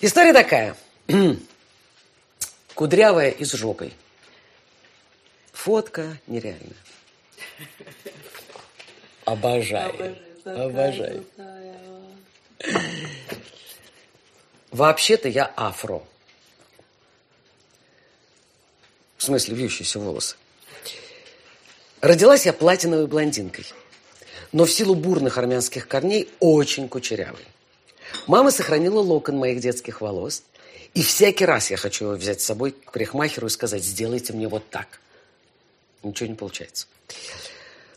История такая. Кудрявая и с жопой. Фотка нереальная. Обожаю. Обожаю. Вообще-то я афро. В смысле, вьющиеся волосы. Родилась я платиновой блондинкой, но в силу бурных армянских корней очень кучерявой. Мама сохранила локон моих детских волос, и всякий раз я хочу его взять с собой к парикмахеру и сказать, сделайте мне вот так. Ничего не получается.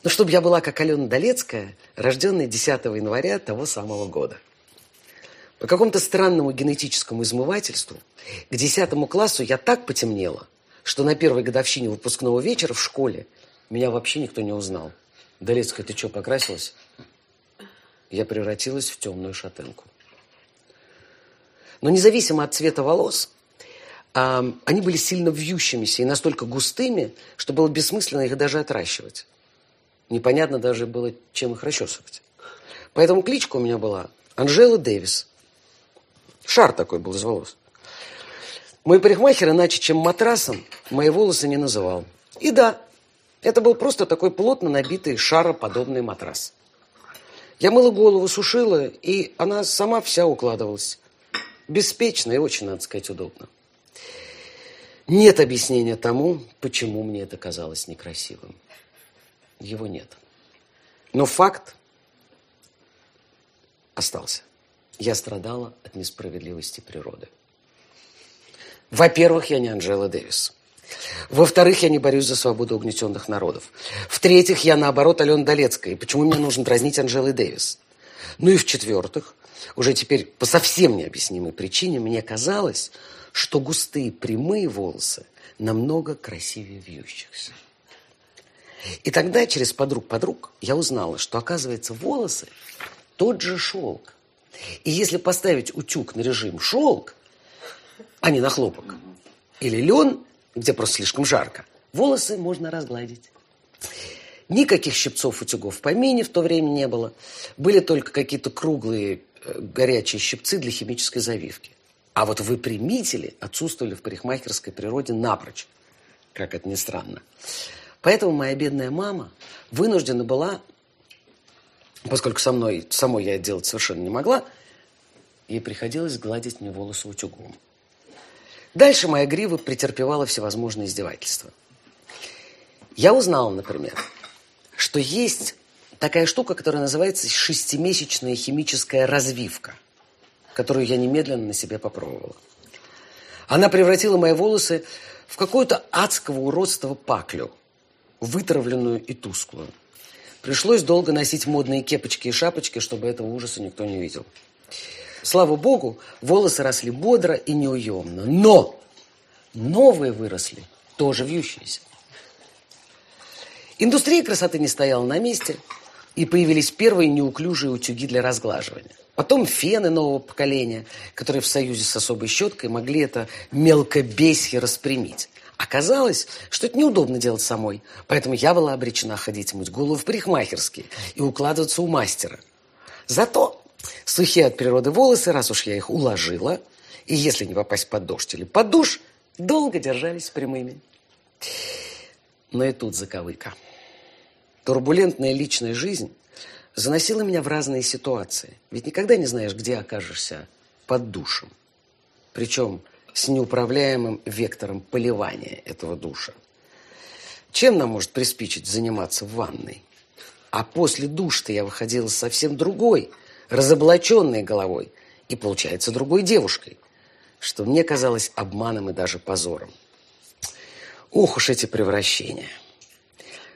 Но чтобы я была как Алена Долецкая, рожденная 10 января того самого года. По какому-то странному генетическому измывательству к 10 классу я так потемнела, что на первой годовщине выпускного вечера в школе меня вообще никто не узнал. Долецкая, ты что, покрасилась? Я превратилась в темную шатенку. Но независимо от цвета волос, они были сильно вьющимися и настолько густыми, что было бессмысленно их даже отращивать. Непонятно даже было, чем их расчесывать. Поэтому кличка у меня была Анжела Дэвис. Шар такой был из волос. Мой парикмахер иначе, чем матрасом, мои волосы не называл. И да, это был просто такой плотно набитый шароподобный матрас. Я мыла голову, сушила, и она сама вся укладывалась. Беспечно и очень, надо сказать, удобно. Нет объяснения тому, почему мне это казалось некрасивым. Его нет. Но факт остался. Я страдала от несправедливости природы. Во-первых, я не Анжела Дэвис. Во-вторых, я не борюсь за свободу угнетенных народов. В-третьих, я, наоборот, Алена Долецкая. И почему мне нужно дразнить Анжелой Дэвис? Ну и в-четвертых, уже теперь по совсем необъяснимой причине мне казалось, что густые прямые волосы намного красивее вьющихся. И тогда через подруг-подруг я узнала, что, оказывается, волосы тот же шелк. И если поставить утюг на режим шелк, а не на хлопок, или лен, где просто слишком жарко, волосы можно разгладить. Никаких щипцов утюгов в помине в то время не было. Были только какие-то круглые горячие щипцы для химической завивки. А вот выпрямители отсутствовали в парикмахерской природе напрочь, как это ни странно. Поэтому моя бедная мама вынуждена была, поскольку со мной, самой я это делать совершенно не могла, ей приходилось гладить мне волосы утюгом. Дальше моя грива претерпевала всевозможные издевательства. Я узнала, например, что есть такая штука, которая называется шестимесячная химическая развивка, которую я немедленно на себе попробовала. Она превратила мои волосы в какое-то адского уродства паклю, вытравленную и тусклую. Пришлось долго носить модные кепочки и шапочки, чтобы этого ужаса никто не видел. Слава богу, волосы росли бодро и неуемно. Но новые выросли, тоже вьющиеся. Индустрия красоты не стояла на месте, и появились первые неуклюжие утюги для разглаживания. Потом фены нового поколения, которые в союзе с особой щеткой могли это мелкобесье распрямить. Оказалось, что это неудобно делать самой, поэтому я была обречена ходить мыть голову в парикмахерские и укладываться у мастера. Зато Сухие от природы волосы, раз уж я их уложила, и если не попасть под дождь или под душ, долго держались прямыми. Но и тут заковыка. Турбулентная личная жизнь заносила меня в разные ситуации. Ведь никогда не знаешь, где окажешься под душем. Причем с неуправляемым вектором поливания этого душа. Чем нам может приспичить заниматься в ванной? А после душа-то я выходила совсем другой – разоблаченной головой и, получается, другой девушкой, что мне казалось обманом и даже позором. Ух уж эти превращения.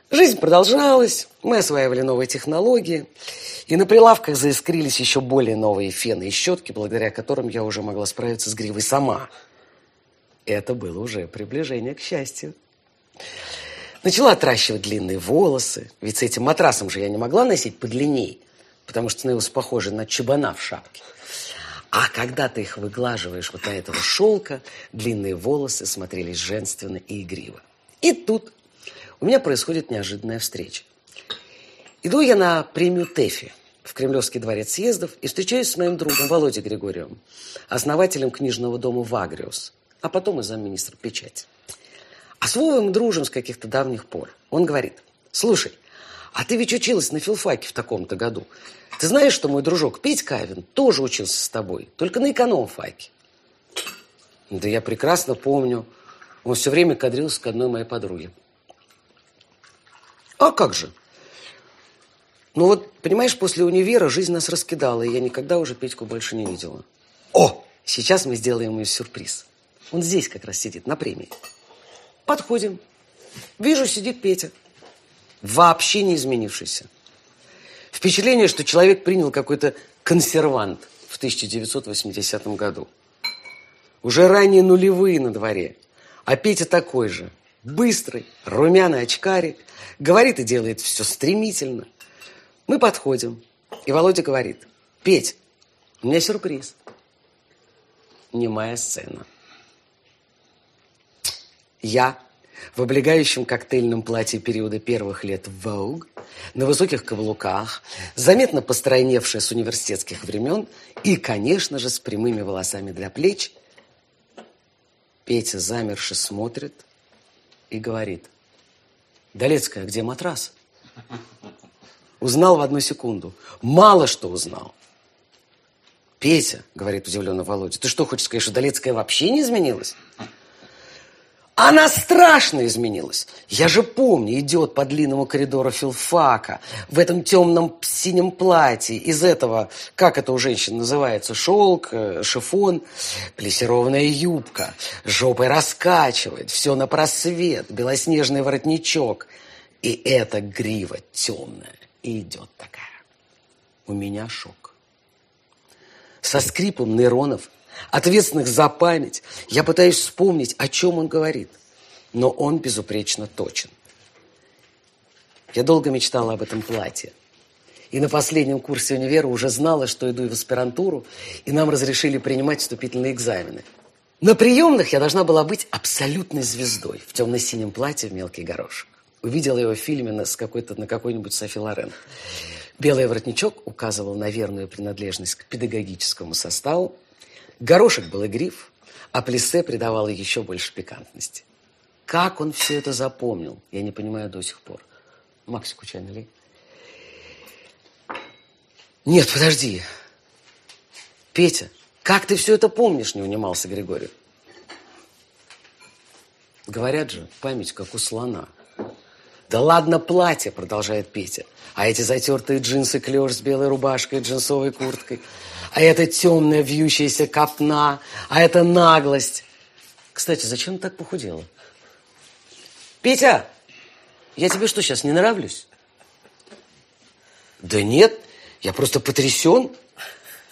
Жизнь продолжалась, мы осваивали новые технологии, и на прилавках заискрились еще более новые фены и щетки, благодаря которым я уже могла справиться с гривой сама. Это было уже приближение к счастью. Начала отращивать длинные волосы, ведь с этим матрасом же я не могла носить подлинней потому что становился похожий на чебана в шапке. А когда ты их выглаживаешь вот на этого шелка, длинные волосы смотрелись женственно и игриво. И тут у меня происходит неожиданная встреча. Иду я на премию ТЭФИ, в Кремлевский дворец съездов и встречаюсь с моим другом Володей Григорьевым, основателем книжного дома «Вагриус», а потом и замминистра печати. А с Вовой мы дружим с каких-то давних пор. Он говорит, слушай, а ты ведь училась на филфаке в таком-то году. Ты знаешь, что мой дружок Петь Кавин тоже учился с тобой, только на эконом-факе. Да я прекрасно помню. Он все время кадрился к одной моей подруге. А как же? Ну вот, понимаешь, после универа жизнь нас раскидала, и я никогда уже Петьку больше не видела. О, сейчас мы сделаем ему сюрприз. Он здесь как раз сидит, на премии. Подходим. Вижу, сидит Петя. Вообще не изменившийся. Впечатление, что человек принял какой-то консервант в 1980 году. Уже ранее нулевые на дворе. А Петя такой же. Быстрый, румяный очкарик. Говорит и делает все стремительно. Мы подходим. И Володя говорит. Петь, у меня сюрприз. Немая сцена. Я в облегающем коктейльном платье периода первых лет Vogue, на высоких каблуках, заметно постройневшая с университетских времен и, конечно же, с прямыми волосами для плеч – Петя замерши смотрит и говорит, Долецкая, где матрас? Узнал в одну секунду. Мало что узнал. Петя, говорит удивленно Володя, ты что хочешь сказать, что Долецкая вообще не изменилась? Она страшно изменилась. Я же помню, идет по длинному коридору филфака в этом темном синем платье из этого, как это у женщин называется, шелк, э, шифон, плессированная юбка, жопой раскачивает, все на просвет, белоснежный воротничок. И эта грива темная идет такая. У меня шок. Со скрипом нейронов ответственных за память. Я пытаюсь вспомнить, о чем он говорит, но он безупречно точен. Я долго мечтала об этом платье. И на последнем курсе универа уже знала, что иду в аспирантуру, и нам разрешили принимать вступительные экзамены. На приемных я должна была быть абсолютной звездой в темно-синем платье в мелкий горошек. Увидела его в фильме на, какой-то, на какой-нибудь Софи Лорен. Белый воротничок указывал на верную принадлежность к педагогическому составу, Горошек был игрив, а плесе придавало еще больше пикантности. Как он все это запомнил, я не понимаю до сих пор. Максику чай налей. Нет, подожди. Петя, как ты все это помнишь, не унимался Григорий. Говорят же, память как у слона. Да ладно платье, продолжает Петя. А эти затертые джинсы клеш с белой рубашкой и джинсовой курткой – а это темная вьющаяся копна, а это наглость. Кстати, зачем ты так похудела? Петя, я тебе что, сейчас не нравлюсь? Да нет, я просто потрясен.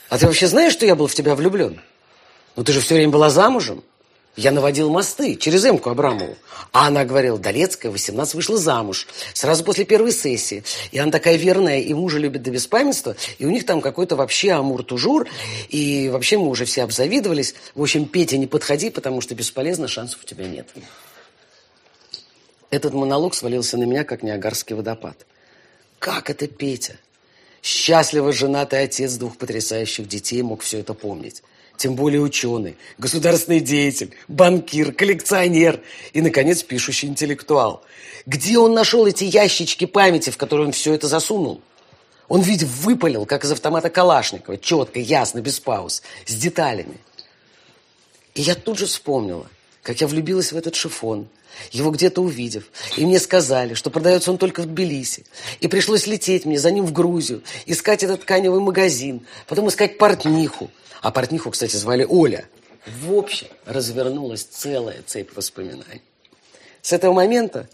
А ты вообще знаешь, что я был в тебя влюблен? Ну ты же все время была замужем. Я наводил мосты через Эмку Абрамову. А она говорила, Долецкая, 18, вышла замуж. Сразу после первой сессии. И она такая верная, и мужа любит до беспамятства. И у них там какой-то вообще амур-тужур. И вообще мы уже все обзавидовались. В общем, Петя, не подходи, потому что бесполезно, шансов у тебя нет. Этот монолог свалился на меня, как Ниагарский водопад. Как это Петя? Счастливо женатый отец двух потрясающих детей мог все это помнить тем более ученый, государственный деятель, банкир, коллекционер и, наконец, пишущий интеллектуал. Где он нашел эти ящички памяти, в которые он все это засунул? Он ведь выпалил, как из автомата Калашникова, четко, ясно, без пауз, с деталями. И я тут же вспомнила, как я влюбилась в этот шифон, его где-то увидев. И мне сказали, что продается он только в Тбилиси. И пришлось лететь мне за ним в Грузию, искать этот тканевый магазин, потом искать портниху. А портниху, кстати, звали Оля. В общем, развернулась целая цепь воспоминаний. С этого момента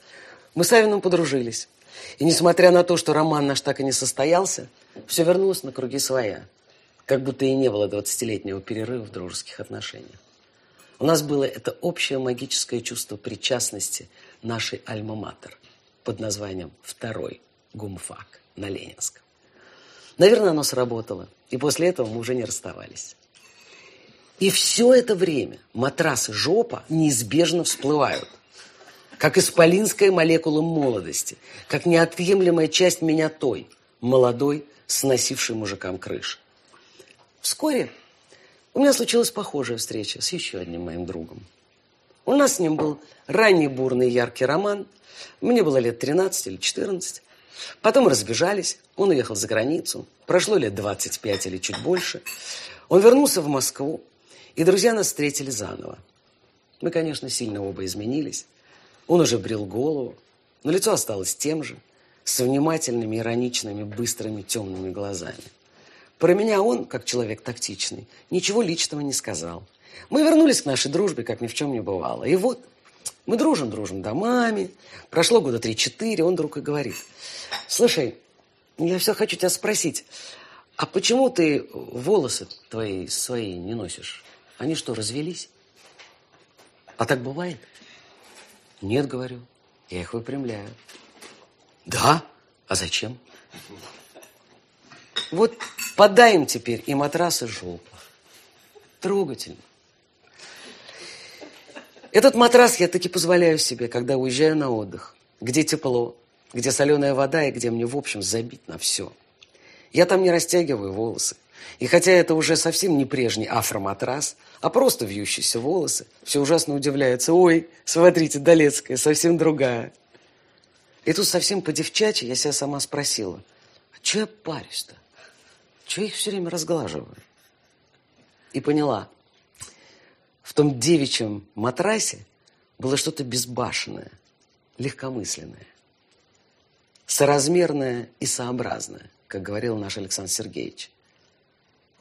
мы с Авином подружились. И несмотря на то, что роман наш так и не состоялся, все вернулось на круги своя. Как будто и не было двадцатилетнего перерыва в дружеских отношениях. У нас было это общее магическое чувство причастности нашей альма-матер под названием «Второй гумфак» на Ленинском. Наверное, оно сработало, и после этого мы уже не расставались. И все это время матрас и жопа неизбежно всплывают. Как исполинская молекула молодости, как неотъемлемая часть меня той, молодой, сносивший мужикам крыш. Вскоре у меня случилась похожая встреча с еще одним моим другом. У нас с ним был ранний бурный яркий роман. Мне было лет 13 или 14. Потом разбежались, он уехал за границу. Прошло лет 25 или чуть больше. Он вернулся в Москву, и друзья нас встретили заново. Мы, конечно, сильно оба изменились. Он уже брил голову, но лицо осталось тем же, с внимательными, ироничными, быстрыми, темными глазами. Про меня он, как человек тактичный, ничего личного не сказал. Мы вернулись к нашей дружбе, как ни в чем не бывало. И вот мы дружим, дружим домами. Прошло года три-четыре, он вдруг и говорит. Слушай, я все хочу тебя спросить, а почему ты волосы твои свои не носишь? Они что, развелись? А так бывает? Нет, говорю, я их выпрямляю. Да? А зачем? Вот подай им теперь и матрас, и жопу. Трогательно. Этот матрас я таки позволяю себе, когда уезжаю на отдых, где тепло, где соленая вода и где мне, в общем, забить на все. Я там не растягиваю волосы. И хотя это уже совсем не прежний афроматрас, а просто вьющиеся волосы, все ужасно удивляются. Ой, смотрите, Долецкая, совсем другая. И тут совсем по-девчачьи я себя сама спросила, а что я парюсь-то? Чего я их все время разглаживаю? И поняла, в том девичьем матрасе было что-то безбашенное, легкомысленное, соразмерное и сообразное, как говорил наш Александр Сергеевич,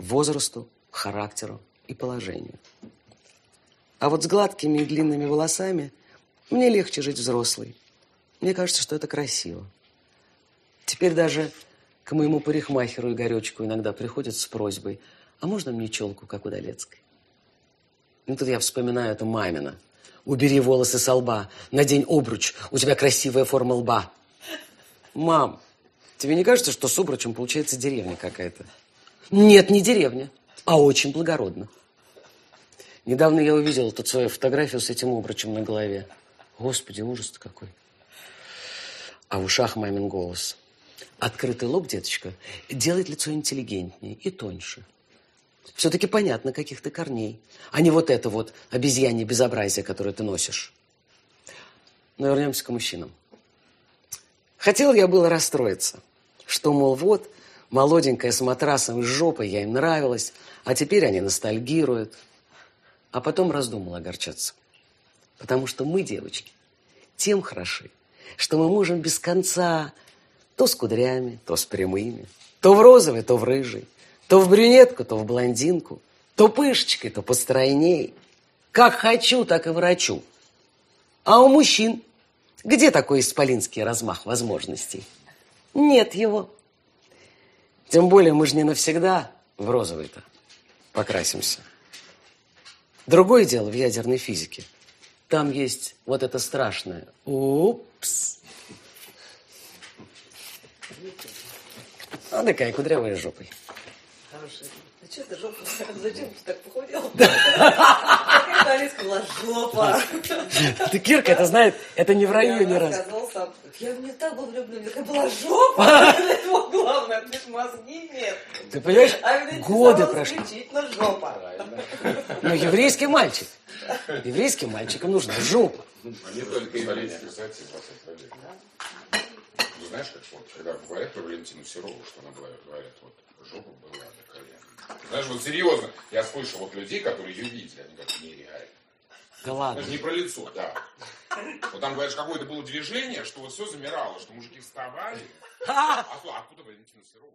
возрасту, характеру и положению. А вот с гладкими и длинными волосами мне легче жить взрослой, мне кажется, что это красиво. Теперь даже к моему парикмахеру Игоречку иногда приходят с просьбой, а можно мне челку, как у Долецкой? Ну, тут я вспоминаю это мамина. Убери волосы со лба, надень обруч, у тебя красивая форма лба. Мам, тебе не кажется, что с обручем получается деревня какая-то? Нет, не деревня, а очень благородно. Недавно я увидел тут свою фотографию с этим обручем на голове. Господи, ужас какой а в ушах мамин голос. Открытый лоб, деточка, делает лицо интеллигентнее и тоньше. Все-таки понятно, каких ты корней, а не вот это вот обезьянье безобразие, которое ты носишь. Но вернемся к мужчинам. Хотел я было расстроиться, что, мол, вот, молоденькая с матрасом и жопой, я им нравилась, а теперь они ностальгируют. А потом раздумал огорчаться. Потому что мы, девочки, тем хороши, что мы можем без конца то с кудрями, то с прямыми, то в розовый, то в рыжий, то в брюнетку, то в блондинку, то пышечкой, то постройней. Как хочу, так и врачу. А у мужчин где такой исполинский размах возможностей? Нет его. Тем более мы же не навсегда в розовый-то покрасимся. Другое дело в ядерной физике – там есть вот это страшное. Упс. А такая кудрявая жопой. Хорошая. Что ты жопа? Зачем ты так похудел? Как сказала жопа. Ты Кирка это знает, это не в раю ни разу. Я в нее так был влюблен, такая была жопа. Это его главное, ты ж мозги нет. Ты понимаешь, а годы прошли. исключительно жопа. Ну, еврейский мальчик. Еврейским мальчикам нужна жопа. Они только Ну, знаешь, как вот, когда говорят про Валентину Серову, что она говорит, вот, жопа была. Знаешь, вот серьезно, я слышал вот людей, которые ее видели, они говорят, нереально. Да ладно. Это не про лицо, да. Вот там, говоришь, какое-то было движение, что вот все замирало, что мужики вставали. А, а откуда Валентина Серова?